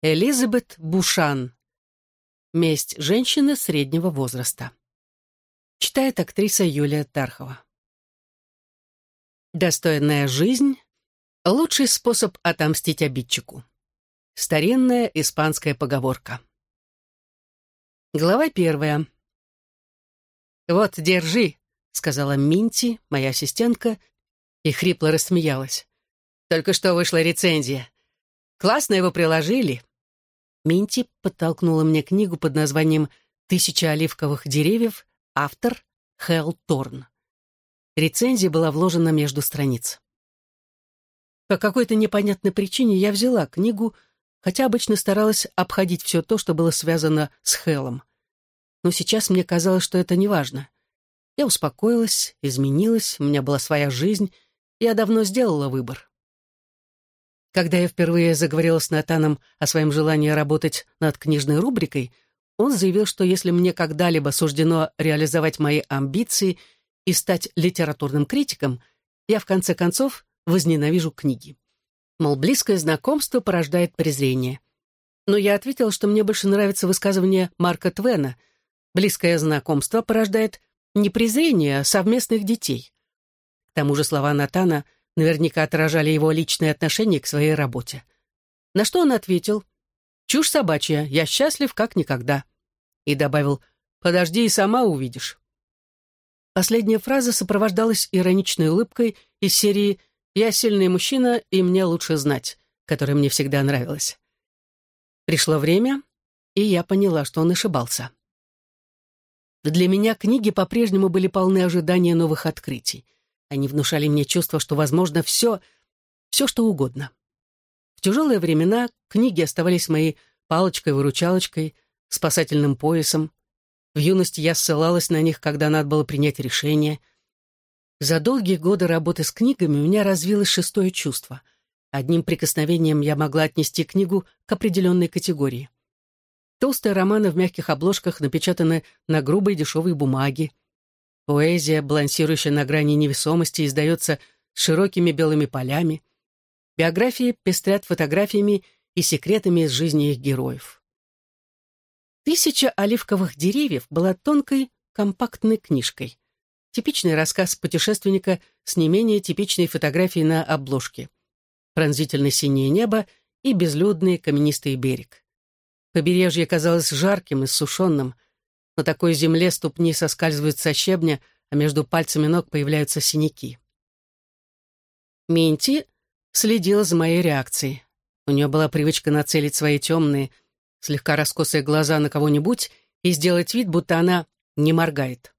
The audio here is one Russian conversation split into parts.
Элизабет Бушан. Месть женщины среднего возраста. Читает актриса Юлия Тархова. Достойная жизнь — лучший способ отомстить обидчику. Старинная испанская поговорка. Глава первая. «Вот, держи», — сказала Минти, моя ассистентка, и хрипло рассмеялась. «Только что вышла рецензия. Классно его приложили. Минти подтолкнула мне книгу под названием «Тысяча оливковых деревьев», автор Хелл Торн. Рецензия была вложена между страниц. По какой-то непонятной причине я взяла книгу, хотя обычно старалась обходить все то, что было связано с Хеллом. Но сейчас мне казалось, что это не важно. Я успокоилась, изменилась, у меня была своя жизнь, я давно сделала выбор. Когда я впервые заговорила с Натаном о своем желании работать над книжной рубрикой, он заявил, что если мне когда-либо суждено реализовать мои амбиции и стать литературным критиком, я в конце концов возненавижу книги. Мол, близкое знакомство порождает презрение. Но я ответила, что мне больше нравится высказывание Марка Твена «близкое знакомство порождает не презрение, а совместных детей». К тому же слова Натана – наверняка отражали его личное отношение к своей работе. На что он ответил, «Чушь собачья, я счастлив как никогда». И добавил, «Подожди и сама увидишь». Последняя фраза сопровождалась ироничной улыбкой из серии «Я сильный мужчина, и мне лучше знать», которая мне всегда нравилась. Пришло время, и я поняла, что он ошибался. Для меня книги по-прежнему были полны ожидания новых открытий — они внушали мне чувство, что возможно все, все что угодно. В тяжелые времена книги оставались моей палочкой-выручалочкой, спасательным поясом. В юности я ссылалась на них, когда надо было принять решение. За долгие годы работы с книгами у меня развилось шестое чувство. Одним прикосновением я могла отнести книгу к определенной категории. Толстые романы в мягких обложках напечатаны на грубой дешевой бумаге. Поэзия, балансирующая на грани невесомости, издается широкими белыми полями. Биографии пестрят фотографиями и секретами из жизни их героев. «Тысяча оливковых деревьев» была тонкой, компактной книжкой. Типичный рассказ путешественника с не менее типичной фотографией на обложке. Пронзительно синее небо и безлюдный каменистый берег. Побережье казалось жарким и сушеным — на такой земле ступни соскальзывают со щебня, а между пальцами ног появляются синяки. Минти следила за моей реакцией. У нее была привычка нацелить свои темные, слегка раскосые глаза на кого-нибудь и сделать вид, будто она не моргает.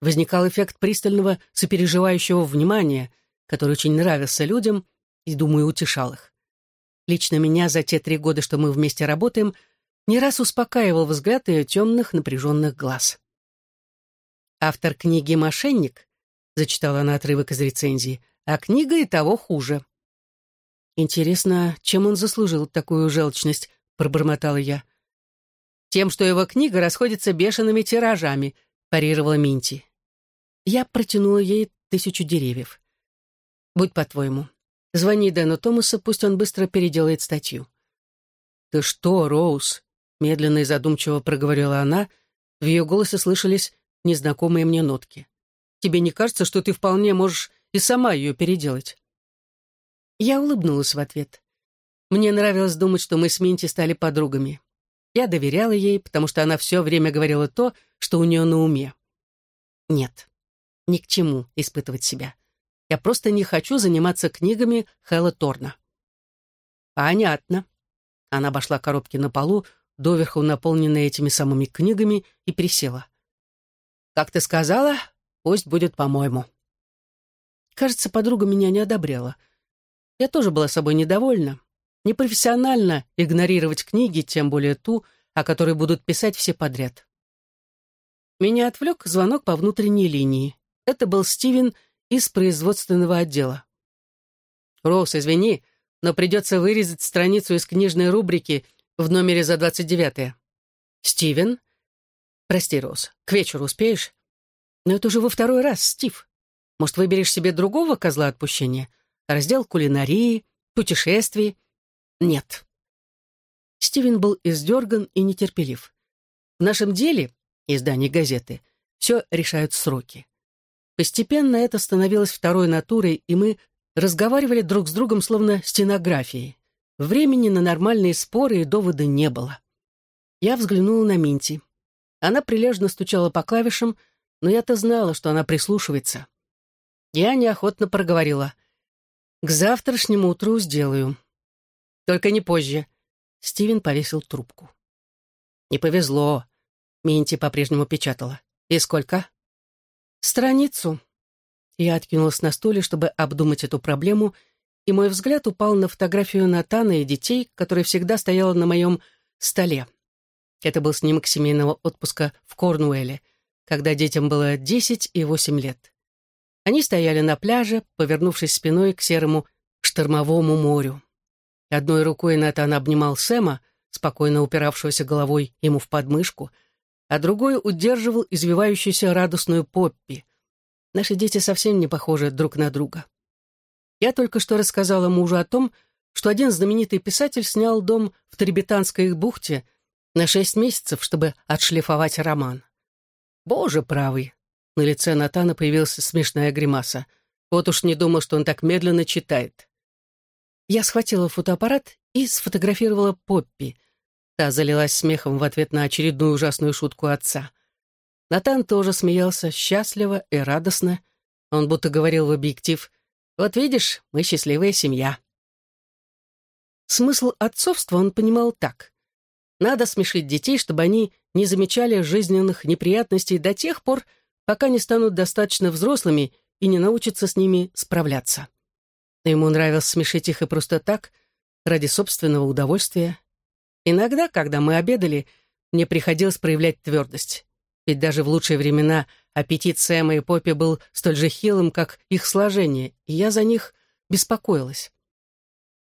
Возникал эффект пристального, сопереживающего внимания, который очень нравился людям и, думаю, утешал их. Лично меня за те три года, что мы вместе работаем, не раз успокаивал взгляд ее темных напряженных глаз. Автор книги «Мошенник», — зачитала она отрывок из рецензии, а книга и того хуже. «Интересно, чем он заслужил такую желчность?» — пробормотала я. «Тем, что его книга расходится бешеными тиражами», — парировала Минти. Я протянула ей тысячу деревьев. «Будь по-твоему. Звони Дэну Томасу, пусть он быстро переделает статью». «Ты что, Роуз?» Медленно и задумчиво проговорила она, в ее голосе слышались незнакомые мне нотки. «Тебе не кажется, что ты вполне можешь и сама ее переделать?» Я улыбнулась в ответ. Мне нравилось думать, что мы с Минти стали подругами. Я доверяла ей, потому что она все время говорила то, что у нее на уме. Нет, ни к чему испытывать себя. Я просто не хочу заниматься книгами Хэлла Торна. Понятно. Она обошла коробки на полу, доверху наполненная этими самыми книгами, и присела. «Как ты сказала, пусть будет по-моему». Кажется, подруга меня не одобряла. Я тоже была собой недовольна. Непрофессионально игнорировать книги, тем более ту, о которой будут писать все подряд. Меня отвлек звонок по внутренней линии. Это был Стивен из производственного отдела. «Роуз, извини, но придется вырезать страницу из книжной рубрики в номере за двадцать девятое. Стивен? Прости, Роз, к вечеру успеешь? Но это уже во второй раз, Стив. Может, выберешь себе другого козла отпущения? Раздел кулинарии, путешествий? Нет. Стивен был издерган и нетерпелив. В нашем деле, издании газеты, все решают сроки. Постепенно это становилось второй натурой, и мы разговаривали друг с другом словно стенографией. Времени на нормальные споры и доводы не было. Я взглянула на Минти. Она прилежно стучала по клавишам, но я-то знала, что она прислушивается. Я неохотно проговорила. «К завтрашнему утру сделаю. Только не позже». Стивен повесил трубку. «Не повезло», — Минти по-прежнему печатала. «И сколько?» «Страницу». Я откинулась на стуле, чтобы обдумать эту проблему, и мой взгляд упал на фотографию Натана и детей, которая всегда стояла на моем столе. Это был снимок семейного отпуска в Корнуэле, когда детям было 10 и 8 лет. Они стояли на пляже, повернувшись спиной к серому штормовому морю. Одной рукой Натан обнимал Сэма, спокойно упиравшегося головой ему в подмышку, а другой удерживал извивающуюся радостную Поппи. Наши дети совсем не похожи друг на друга. Я только что рассказала мужу о том, что один знаменитый писатель снял дом в Требетанской бухте на шесть месяцев, чтобы отшлифовать роман. Боже правый! На лице Натана появилась смешная гримаса. Вот уж не думал, что он так медленно читает. Я схватила фотоаппарат и сфотографировала Поппи. Та залилась смехом в ответ на очередную ужасную шутку отца. Натан тоже смеялся счастливо и радостно. Он будто говорил в объектив, «Вот видишь, мы счастливая семья». Смысл отцовства он понимал так. Надо смешить детей, чтобы они не замечали жизненных неприятностей до тех пор, пока не станут достаточно взрослыми и не научатся с ними справляться. Ему нравилось смешить их и просто так, ради собственного удовольствия. Иногда, когда мы обедали, мне приходилось проявлять твердость. Ведь даже в лучшие времена аппетит Сэма и Поппи был столь же хилым, как их сложение, и я за них беспокоилась.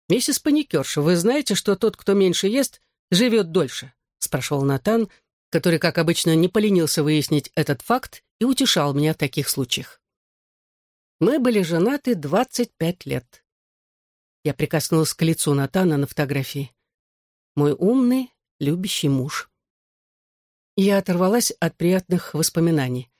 «Миссис Паникерша, вы знаете, что тот, кто меньше ест, живет дольше?» — спрашивал Натан, который, как обычно, не поленился выяснить этот факт и утешал меня в таких случаях. Мы были женаты 25 лет. Я прикоснулась к лицу Натана на фотографии. Мой умный, любящий муж. Я оторвалась от приятных воспоминаний.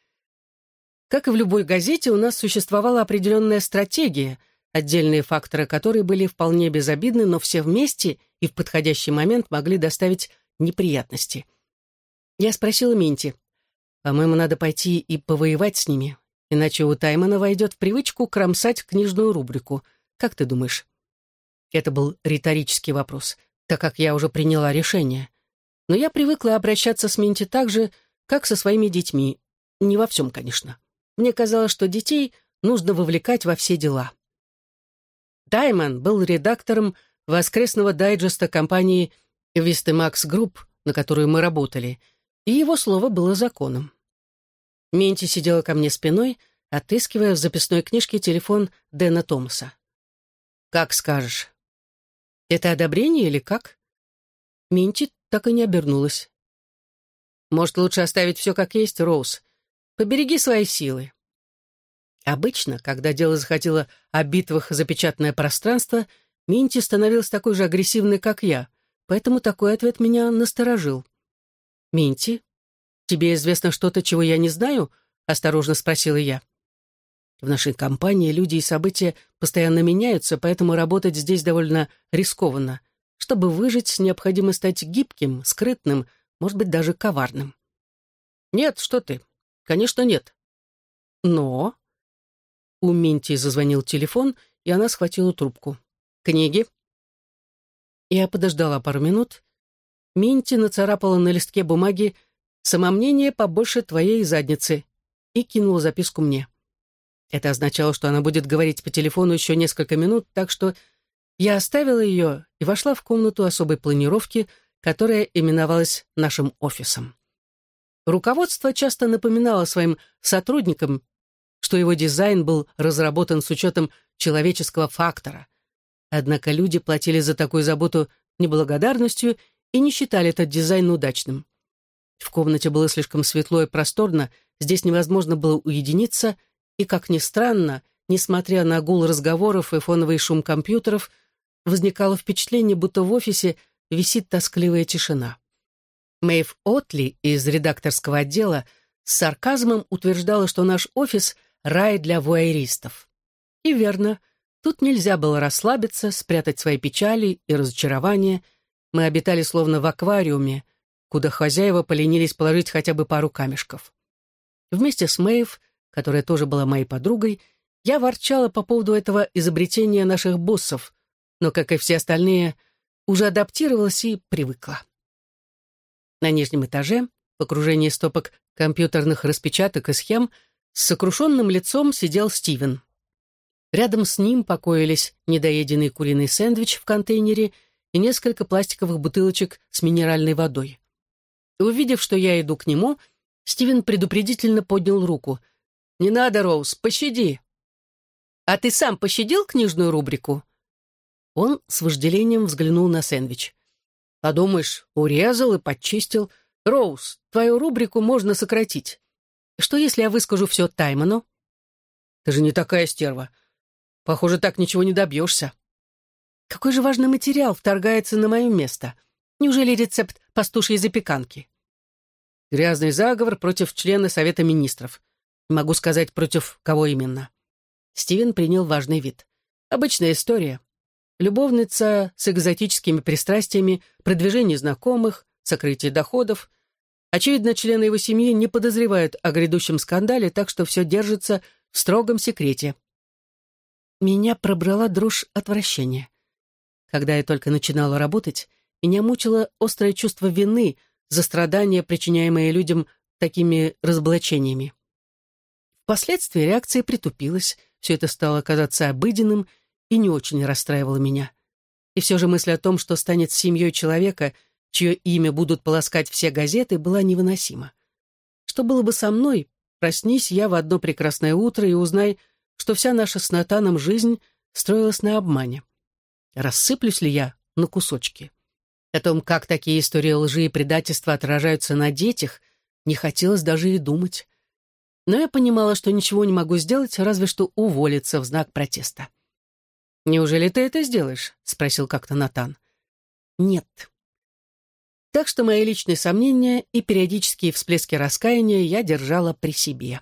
Как и в любой газете, у нас существовала определенная стратегия, отдельные факторы которой были вполне безобидны, но все вместе и в подходящий момент могли доставить неприятности. Я спросила Минти, по-моему, надо пойти и повоевать с ними, иначе у Таймана войдет в привычку кромсать книжную рубрику. Как ты думаешь? Это был риторический вопрос, так как я уже приняла решение. Но я привыкла обращаться с Минти так же, как со своими детьми. Не во всем, конечно. Мне казалось, что детей нужно вовлекать во все дела. Таймон был редактором воскресного дайджеста компании Вистемакс Групп, на которую мы работали, и его слово было законом. Минти сидела ко мне спиной, отыскивая в записной книжке телефон Дэна Томаса. «Как скажешь». «Это одобрение или как?» Минти так и не обернулась. «Может, лучше оставить все как есть, Роуз? Побереги свои силы». Обычно, когда дело заходило о битвах за печатное пространство, Минти становилась такой же агрессивной, как я, поэтому такой ответ меня насторожил. «Минти, тебе известно что-то, чего я не знаю?» — осторожно спросила я. В нашей компании люди и события постоянно меняются, поэтому работать здесь довольно рискованно. Чтобы выжить, необходимо стать гибким, скрытным, может быть, даже коварным. «Нет, что ты. Конечно, нет». «Но...» У Минти зазвонил телефон, и она схватила трубку. «Книги?» Я подождала пару минут. Минти нацарапала на листке бумаги «Самомнение побольше твоей задницы» и кинула записку мне. Это означало, что она будет говорить по телефону еще несколько минут, так что я оставила ее и вошла в комнату особой планировки, которая именовалась нашим офисом. Руководство часто напоминало своим сотрудникам, что его дизайн был разработан с учетом человеческого фактора, Однако люди платили за такую заботу неблагодарностью и не считали этот дизайн удачным. В комнате было слишком светло и просторно, здесь невозможно было уединиться, и, как ни странно, несмотря на гул разговоров и фоновый шум компьютеров, возникало впечатление, будто в офисе висит тоскливая тишина. Мэйв Отли из редакторского отдела с сарказмом утверждала, что наш офис — рай для вуайеристов. И верно, тут нельзя было расслабиться, спрятать свои печали и разочарования. Мы обитали словно в аквариуме, куда хозяева поленились положить хотя бы пару камешков. Вместе с Мэйв, которая тоже была моей подругой, я ворчала по поводу этого изобретения наших боссов, но, как и все остальные, уже адаптировалась и привыкла. На нижнем этаже, в окружении стопок компьютерных распечаток и схем, с сокрушенным лицом сидел Стивен. Рядом с ним покоились недоеденный куриный сэндвич в контейнере и несколько пластиковых бутылочек с минеральной водой. увидев, что я иду к нему, Стивен предупредительно поднял руку. «Не надо, Роуз, пощади!» «А ты сам пощадил книжную рубрику?» Он с вожделением взглянул на сэндвич. Подумаешь, урезал и подчистил. Роуз, твою рубрику можно сократить. Что, если я выскажу все Таймону? Ты же не такая стерва. Похоже, так ничего не добьешься. Какой же важный материал вторгается на мое место? Неужели рецепт пастушьей запеканки? Грязный заговор против члена Совета Министров. Не могу сказать, против кого именно. Стивен принял важный вид. Обычная история любовница с экзотическими пристрастиями, продвижение знакомых, сокрытие доходов. Очевидно, члены его семьи не подозревают о грядущем скандале, так что все держится в строгом секрете. Меня пробрала дрожь отвращения. Когда я только начинала работать, меня мучило острое чувство вины за страдания, причиняемые людям такими разоблачениями. Впоследствии реакция притупилась, все это стало казаться обыденным — и не очень расстраивало меня. И все же мысль о том, что станет семьей человека, чье имя будут полоскать все газеты, была невыносима. Что было бы со мной, проснись я в одно прекрасное утро и узнай, что вся наша с Натаном жизнь строилась на обмане. Рассыплюсь ли я на кусочки? О том, как такие истории лжи и предательства отражаются на детях, не хотелось даже и думать. Но я понимала, что ничего не могу сделать, разве что уволиться в знак протеста. «Неужели ты это сделаешь?» — спросил как-то Натан. «Нет». Так что мои личные сомнения и периодические всплески раскаяния я держала при себе.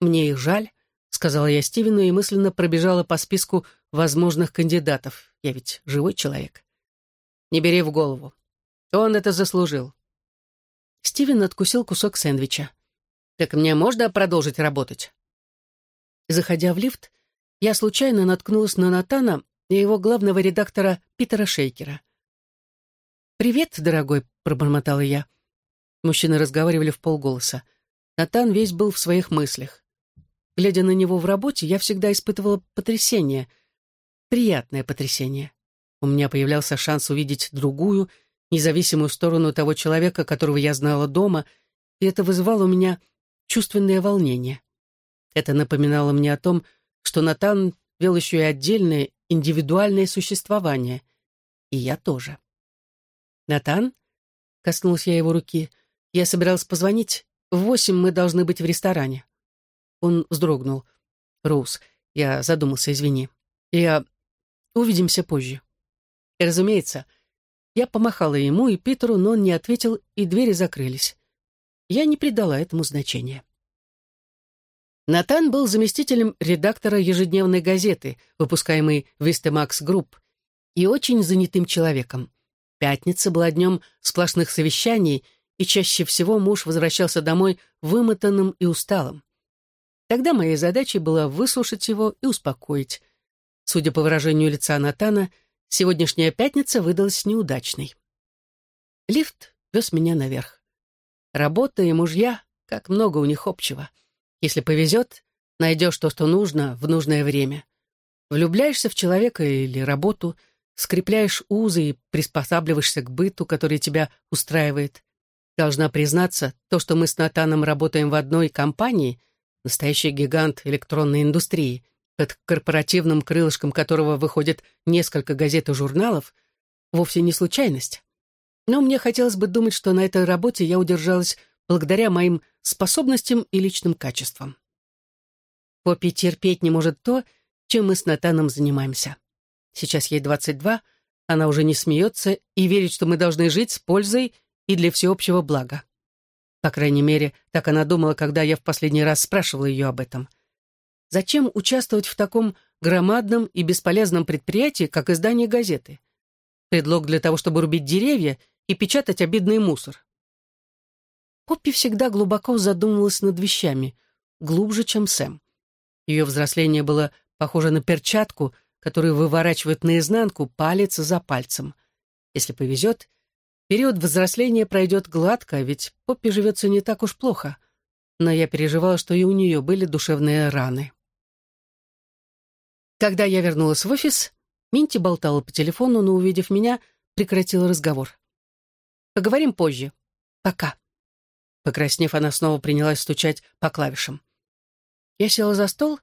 «Мне их жаль», — сказала я Стивену и мысленно пробежала по списку возможных кандидатов. Я ведь живой человек. «Не бери в голову. Он это заслужил». Стивен откусил кусок сэндвича. «Так мне можно продолжить работать?» Заходя в лифт, я случайно наткнулась на Натана и его главного редактора Питера Шейкера. «Привет, дорогой», — пробормотала я. Мужчины разговаривали в полголоса. Натан весь был в своих мыслях. Глядя на него в работе, я всегда испытывала потрясение. Приятное потрясение. У меня появлялся шанс увидеть другую, независимую сторону того человека, которого я знала дома, и это вызывало у меня чувственное волнение. Это напоминало мне о том, что Натан вел еще и отдельное, индивидуальное существование. И я тоже. «Натан?» — коснулась я его руки. «Я собиралась позвонить. В восемь мы должны быть в ресторане». Он вздрогнул. «Роуз, я задумался, извини. Я... Увидимся позже». И, разумеется, я помахала ему и Питеру, но он не ответил, и двери закрылись. Я не придала этому значения. Натан был заместителем редактора ежедневной газеты, выпускаемой Вистемакс Групп, и очень занятым человеком. Пятница была днем сплошных совещаний, и чаще всего муж возвращался домой вымотанным и усталым. Тогда моей задачей было выслушать его и успокоить. Судя по выражению лица Натана, сегодняшняя пятница выдалась неудачной. Лифт вез меня наверх. Работа и мужья, как много у них общего — если повезет, найдешь то, что нужно, в нужное время. Влюбляешься в человека или работу, скрепляешь узы и приспосабливаешься к быту, который тебя устраивает. Должна признаться, то, что мы с Натаном работаем в одной компании, настоящий гигант электронной индустрии, под корпоративным крылышком которого выходит несколько газет и журналов, вовсе не случайность. Но мне хотелось бы думать, что на этой работе я удержалась благодаря моим способностям и личным качествам. Поппи терпеть не может то, чем мы с Натаном занимаемся. Сейчас ей 22, Она уже не смеется и верит, что мы должны жить с пользой и для всеобщего блага. По крайней мере, так она думала, когда я в последний раз спрашивала ее об этом. Зачем участвовать в таком громадном и бесполезном предприятии, как издание газеты? Предлог для того, чтобы рубить деревья и печатать обидный мусор. Поппи всегда глубоко задумывалась над вещами, глубже, чем Сэм. Ее взросление было похоже на перчатку, которую выворачивают наизнанку палец за пальцем. Если повезет, период взросления пройдет гладко, ведь Поппи живется не так уж плохо. Но я переживала, что и у нее были душевные раны. Когда я вернулась в офис, Минти болтала по телефону, но, увидев меня, прекратила разговор. «Поговорим позже. Пока». Покраснев, она снова принялась стучать по клавишам. Я села за стол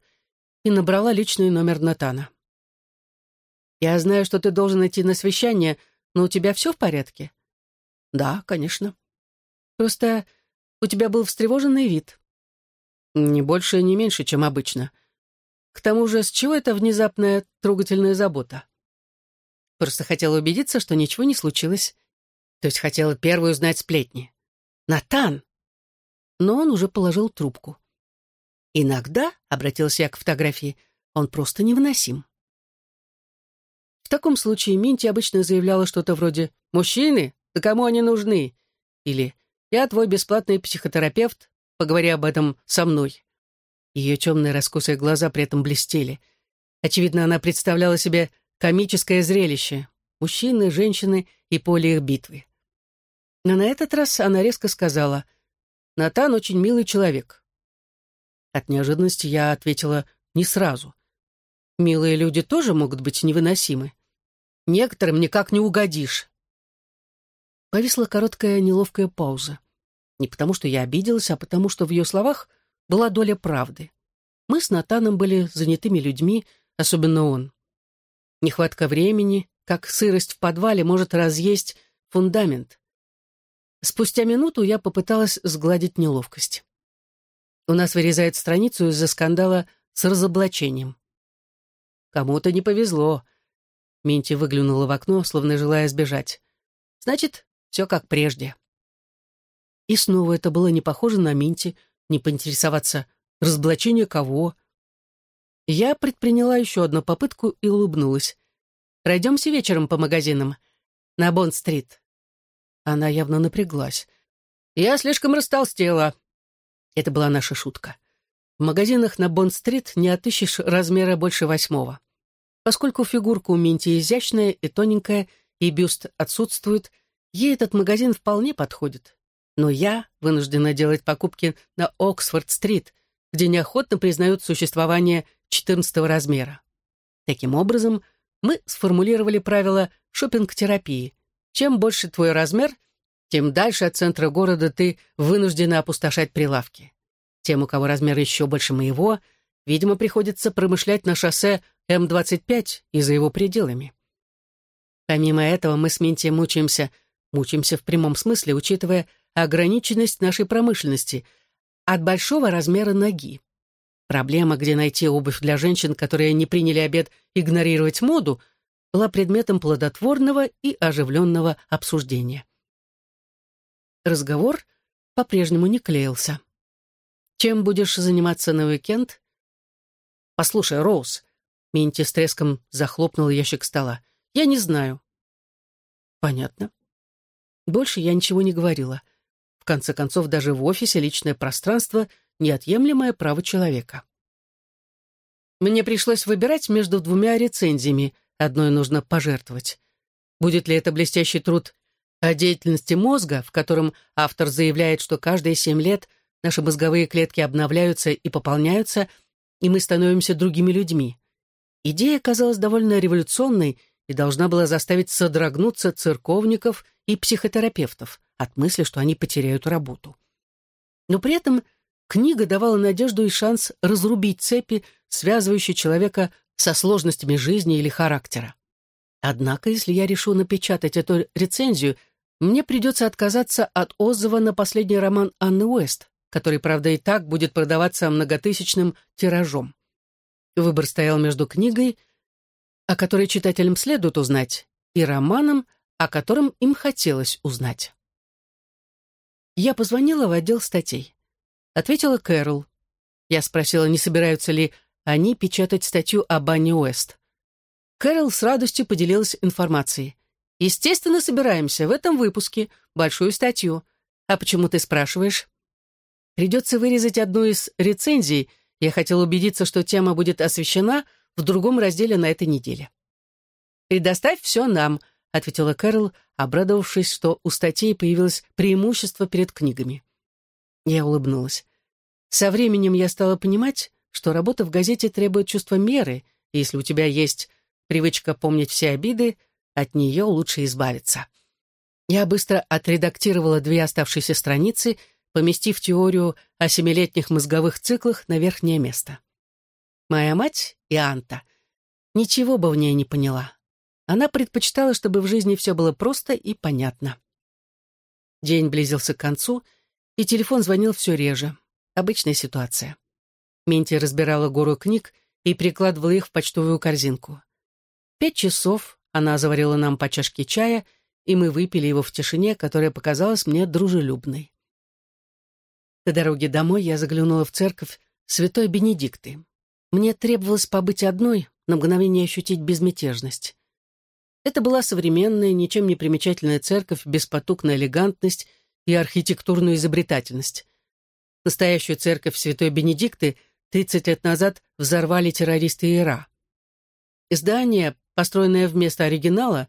и набрала личный номер Натана. «Я знаю, что ты должен идти на совещание, но у тебя все в порядке?» «Да, конечно. Просто у тебя был встревоженный вид». «Не больше, не меньше, чем обычно. К тому же, с чего эта внезапная трогательная забота?» «Просто хотела убедиться, что ничего не случилось. То есть хотела первую узнать сплетни». «Натан!» Но он уже положил трубку. Иногда, — обратился я к фотографии, — он просто невыносим. В таком случае Минти обычно заявляла что-то вроде «Мужчины? Да кому они нужны?» или «Я твой бесплатный психотерапевт, поговори об этом со мной». Ее темные раскосые глаза при этом блестели. Очевидно, она представляла себе комическое зрелище — мужчины, женщины и поле их битвы. Но на этот раз она резко сказала Натан очень милый человек». От неожиданности я ответила не сразу. Милые люди тоже могут быть невыносимы. Некоторым никак не угодишь. Повисла короткая неловкая пауза. Не потому, что я обиделась, а потому, что в ее словах была доля правды. Мы с Натаном были занятыми людьми, особенно он. Нехватка времени, как сырость в подвале, может разъесть фундамент. Спустя минуту я попыталась сгладить неловкость. У нас вырезают страницу из-за скандала с разоблачением. Кому-то не повезло. Минти выглянула в окно, словно желая сбежать. Значит, все как прежде. И снова это было не похоже на Минти, не поинтересоваться, разоблачение кого. Я предприняла еще одну попытку и улыбнулась. «Пройдемся вечером по магазинам. На Бонд-стрит. Она явно напряглась. «Я слишком растолстела». Это была наша шутка. В магазинах на Бонд-стрит не отыщешь размера больше восьмого. Поскольку фигурка у Минти изящная и тоненькая, и бюст отсутствует, ей этот магазин вполне подходит. Но я вынуждена делать покупки на Оксфорд-стрит, где неохотно признают существование 14 размера. Таким образом, мы сформулировали правило шопинг-терапии. Чем больше твой размер, тем дальше от центра города ты вынуждена опустошать прилавки. Тем, у кого размер еще больше моего, видимо, приходится промышлять на шоссе М-25 и за его пределами. Помимо этого, мы с Минти мучаемся, мучаемся в прямом смысле, учитывая ограниченность нашей промышленности, от большого размера ноги. Проблема, где найти обувь для женщин, которые не приняли обед игнорировать моду — была предметом плодотворного и оживленного обсуждения. Разговор по-прежнему не клеился. «Чем будешь заниматься на уикенд?» «Послушай, Роуз», — Минти с треском захлопнул ящик стола, — «я не знаю». «Понятно». Больше я ничего не говорила. В конце концов, даже в офисе личное пространство — неотъемлемое право человека. Мне пришлось выбирать между двумя рецензиями, одной нужно пожертвовать. Будет ли это блестящий труд о деятельности мозга, в котором автор заявляет, что каждые семь лет наши мозговые клетки обновляются и пополняются, и мы становимся другими людьми. Идея казалась довольно революционной и должна была заставить содрогнуться церковников и психотерапевтов от мысли, что они потеряют работу. Но при этом книга давала надежду и шанс разрубить цепи, связывающие человека со сложностями жизни или характера. Однако, если я решу напечатать эту рецензию, мне придется отказаться от отзыва на последний роман Анны Уэст, который, правда, и так будет продаваться многотысячным тиражом. Выбор стоял между книгой, о которой читателям следует узнать, и романом, о котором им хотелось узнать. Я позвонила в отдел статей. Ответила Кэрол. Я спросила, не собираются ли они печатать статью о Банни Уэст. Кэрол с радостью поделилась информацией. «Естественно, собираемся в этом выпуске, большую статью. А почему ты спрашиваешь?» «Придется вырезать одну из рецензий. Я хотел убедиться, что тема будет освещена в другом разделе на этой неделе». «Предоставь все нам», — ответила Кэрол, обрадовавшись, что у статей появилось преимущество перед книгами. Я улыбнулась. Со временем я стала понимать, что работа в газете требует чувства меры, и если у тебя есть привычка помнить все обиды, от нее лучше избавиться. Я быстро отредактировала две оставшиеся страницы, поместив теорию о семилетних мозговых циклах на верхнее место. Моя мать, Ианта, ничего бы в ней не поняла. Она предпочитала, чтобы в жизни все было просто и понятно. День близился к концу, и телефон звонил все реже. Обычная ситуация. Менти разбирала гору книг и прикладывала их в почтовую корзинку. Пять часов она заварила нам по чашке чая, и мы выпили его в тишине, которая показалась мне дружелюбной. По дороге домой я заглянула в церковь святой Бенедикты. Мне требовалось побыть одной, на мгновение ощутить безмятежность. Это была современная, ничем не примечательная церковь без потуг элегантность и архитектурную изобретательность. Настоящую церковь святой Бенедикты 30 лет назад взорвали террористы Ира. Здание, построенное вместо оригинала,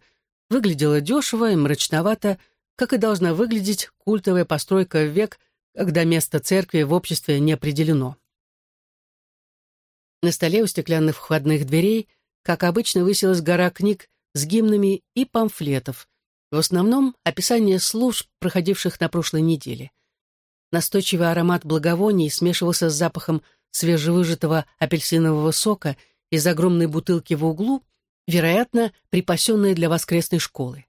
выглядело дешево и мрачновато, как и должна выглядеть культовая постройка в век, когда место церкви в обществе не определено. На столе у стеклянных входных дверей, как обычно, высилась гора книг с гимнами и памфлетов, в основном описание служб, проходивших на прошлой неделе. Настойчивый аромат благовоний смешивался с запахом свежевыжатого апельсинового сока из огромной бутылки в углу, вероятно, припасенной для воскресной школы.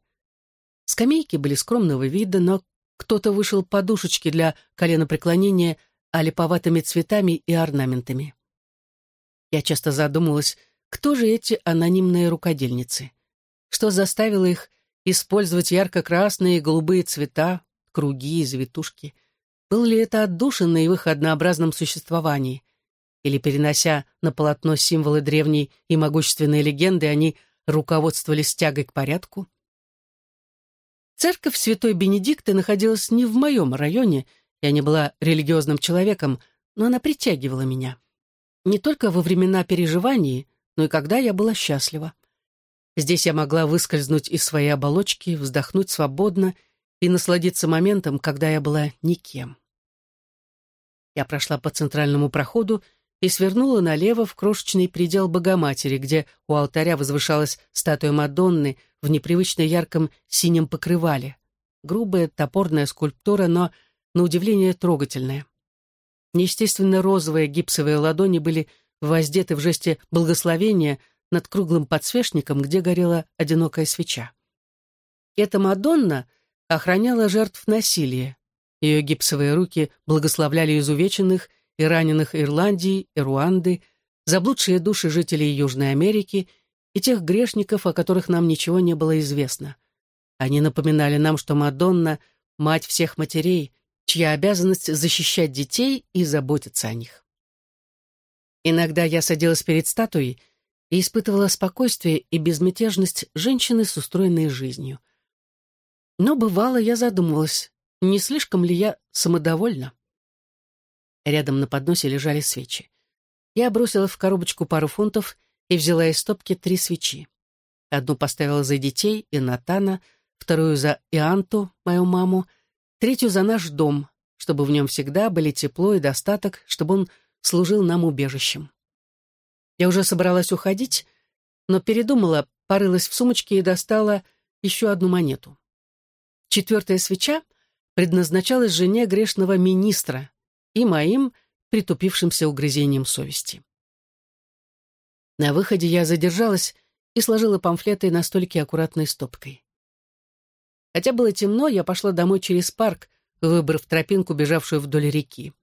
Скамейки были скромного вида, но кто-то вышел подушечки для коленопреклонения олиповатыми цветами и орнаментами. Я часто задумалась, кто же эти анонимные рукодельницы? что заставило их использовать ярко-красные и голубые цвета, круги и завитушки. Был ли это отдушина в их однообразном существовании? Или, перенося на полотно символы древней и могущественной легенды, они руководствовались тягой к порядку? Церковь Святой Бенедикты находилась не в моем районе, я не была религиозным человеком, но она притягивала меня. Не только во времена переживаний, но и когда я была счастлива. Здесь я могла выскользнуть из своей оболочки, вздохнуть свободно и насладиться моментом, когда я была никем. Я прошла по центральному проходу и свернула налево в крошечный предел Богоматери, где у алтаря возвышалась статуя Мадонны в непривычно ярком синем покрывале. Грубая топорная скульптура, но, на удивление, трогательная. Неестественно розовые гипсовые ладони были воздеты в жесте благословения — над круглым подсвечником, где горела одинокая свеча. Эта Мадонна охраняла жертв насилия. Ее гипсовые руки благословляли изувеченных и раненых Ирландии и Руанды, заблудшие души жителей Южной Америки и тех грешников, о которых нам ничего не было известно. Они напоминали нам, что Мадонна — мать всех матерей, чья обязанность защищать детей и заботиться о них. Иногда я садилась перед статуей — и испытывала спокойствие и безмятежность женщины с устроенной жизнью. Но бывало я задумывалась, не слишком ли я самодовольна. Рядом на подносе лежали свечи. Я бросила в коробочку пару фунтов и взяла из стопки три свечи. Одну поставила за детей и Натана, вторую за Ианту, мою маму, третью за наш дом, чтобы в нем всегда были тепло и достаток, чтобы он служил нам убежищем. Я уже собралась уходить, но передумала, порылась в сумочке и достала еще одну монету. Четвертая свеча предназначалась жене грешного министра и моим притупившимся угрызением совести. На выходе я задержалась и сложила памфлеты на столике аккуратной стопкой. Хотя было темно, я пошла домой через парк, выбрав тропинку, бежавшую вдоль реки.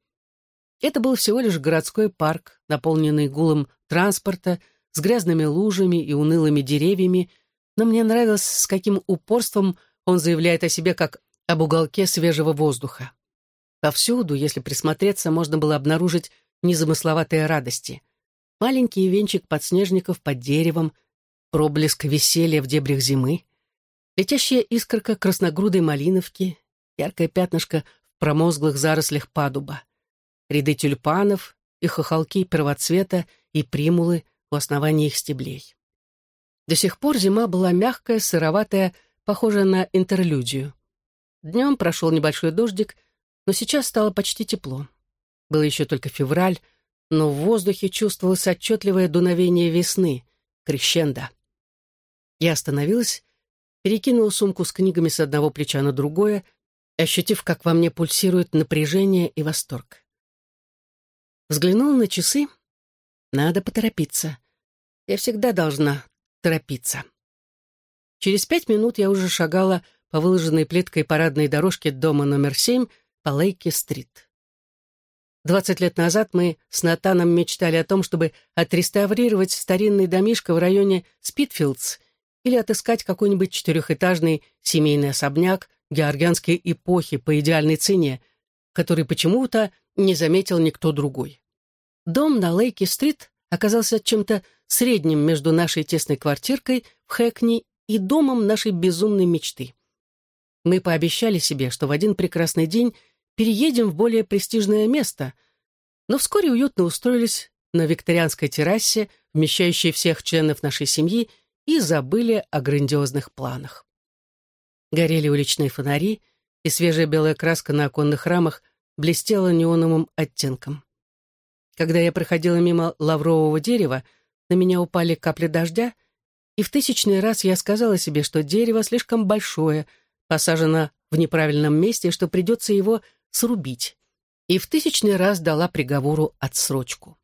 Это был всего лишь городской парк, наполненный гулом транспорта, с грязными лужами и унылыми деревьями, но мне нравилось, с каким упорством он заявляет о себе как об уголке свежего воздуха. Повсюду, если присмотреться, можно было обнаружить незамысловатые радости. Маленький венчик подснежников под деревом, проблеск веселья в дебрях зимы, летящая искорка красногрудой малиновки, яркое пятнышко в промозглых зарослях падуба, ряды тюльпанов и хохолки первоцвета и примулы у основания их стеблей. До сих пор зима была мягкая, сыроватая, похожая на интерлюдию. Днем прошел небольшой дождик, но сейчас стало почти тепло. Был еще только февраль, но в воздухе чувствовалось отчетливое дуновение весны, крещендо. Я остановилась, перекинула сумку с книгами с одного плеча на другое, ощутив, как во мне пульсирует напряжение и восторг. Взглянула на часы. Надо поторопиться. Я всегда должна торопиться. Через пять минут я уже шагала по выложенной плиткой парадной дорожке дома номер семь по Лейки-стрит. Двадцать лет назад мы с Натаном мечтали о том, чтобы отреставрировать старинный домишко в районе Спитфилдс или отыскать какой-нибудь четырехэтажный семейный особняк георгианской эпохи по идеальной цене, который почему-то не заметил никто другой. Дом на Лейки-стрит оказался чем-то средним между нашей тесной квартиркой в Хэкни и домом нашей безумной мечты. Мы пообещали себе, что в один прекрасный день переедем в более престижное место, но вскоре уютно устроились на викторианской террасе, вмещающей всех членов нашей семьи, и забыли о грандиозных планах. Горели уличные фонари, и свежая белая краска на оконных рамах блестела неоновым оттенком. Когда я проходила мимо лаврового дерева, на меня упали капли дождя, и в тысячный раз я сказала себе, что дерево слишком большое, посажено в неправильном месте, что придется его срубить, и в тысячный раз дала приговору отсрочку.